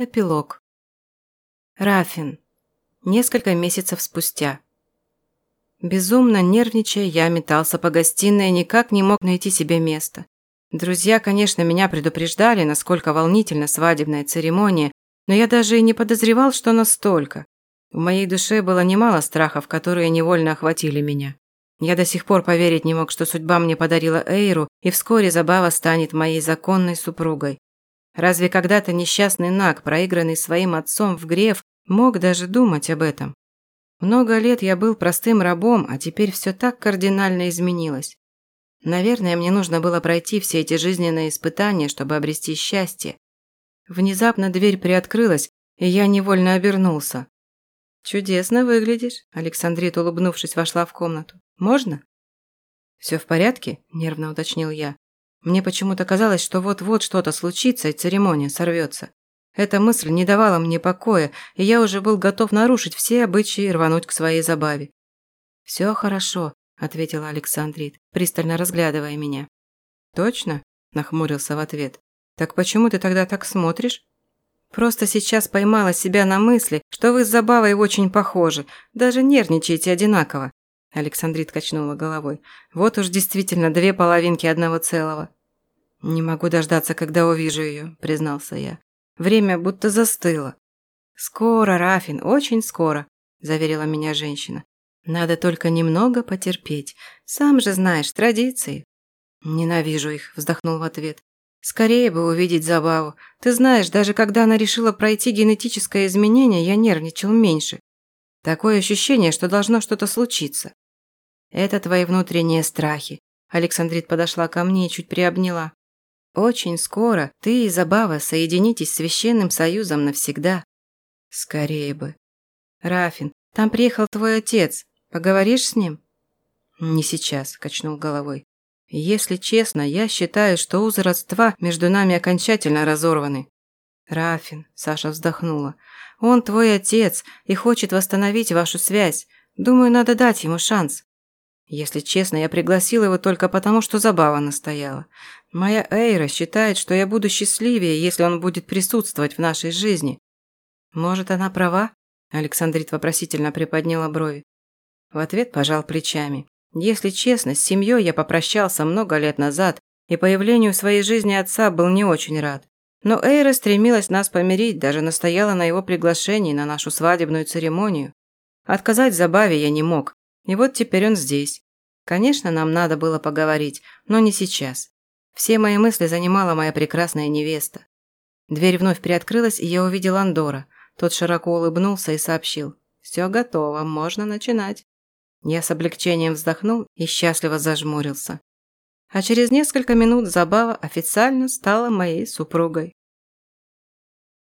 Эпилог. Рафин. Несколько месяцев спустя. Безумно нервничая, я метался по гостиной и никак не мог найти себе места. Друзья, конечно, меня предупреждали, насколько волнительна свадебная церемония, но я даже и не подозревал, что настолько. В моей душе было немало страхов, которые невольно охватили меня. Я до сих пор поверить не мог, что судьба мне подарила Эйру, и вскоре Забава станет моей законной супругой. Разве когда-то несчастный Наг, проигранный своим отцом в греф, мог даже думать об этом? Много лет я был простым рабом, а теперь все так кардинально изменилось. Наверное, мне нужно было пройти все эти жизненные испытания, чтобы обрести счастье. Внезапно дверь приоткрылась, и я невольно обернулся. «Чудесно выглядишь», – Александрит, улыбнувшись, вошла в комнату. «Можно?» «Все в порядке?» – нервно уточнил я. Мне почему-то казалось, что вот-вот что-то случится и церемония сорвется. Эта мысль не давала мне покоя, и я уже был готов нарушить все обычаи и рвануть к своей забаве. «Все хорошо», – ответила Александрит, пристально разглядывая меня. «Точно?» – нахмурился в ответ. «Так почему ты тогда так смотришь?» «Просто сейчас поймала себя на мысли, что вы с Забавой очень похожи, даже нервничаете одинаково. Александрит качнула головой. «Вот уж действительно две половинки одного целого». «Не могу дождаться, когда увижу ее», – признался я. «Время будто застыло». «Скоро, Рафин, очень скоро», – заверила меня женщина. «Надо только немного потерпеть. Сам же знаешь, традиции». «Ненавижу их», – вздохнул в ответ. «Скорее бы увидеть забаву. Ты знаешь, даже когда она решила пройти генетическое изменение, я нервничал меньше. Такое ощущение, что должно что-то случиться. Это твои внутренние страхи. Александрит подошла ко мне и чуть приобняла. Очень скоро ты и Забава соединитесь с священным союзом навсегда. Скорее бы. Рафин, там приехал твой отец. Поговоришь с ним? Не сейчас, качнул головой. Если честно, я считаю, что узы родства между нами окончательно разорваны. Рафин, Саша вздохнула. Он твой отец и хочет восстановить вашу связь. Думаю, надо дать ему шанс. Если честно, я пригласил его только потому, что забава настояла. Моя Эйра считает, что я буду счастливее, если он будет присутствовать в нашей жизни. Может, она права? Александрит вопросительно приподняла брови. В ответ пожал плечами. Если честно, с семьей я попрощался много лет назад и появлению в своей жизни отца был не очень рад. Но Эйра стремилась нас помирить, даже настояла на его приглашении на нашу свадебную церемонию. Отказать Забаве я не мог, и вот теперь он здесь. Конечно, нам надо было поговорить, но не сейчас. Все мои мысли занимала моя прекрасная невеста. Дверь вновь приоткрылась, и я увидел Андора. Тот широко улыбнулся и сообщил. «Все готово, можно начинать». Я с облегчением вздохнул и счастливо зажмурился. А через несколько минут Забава официально стала моей супругой.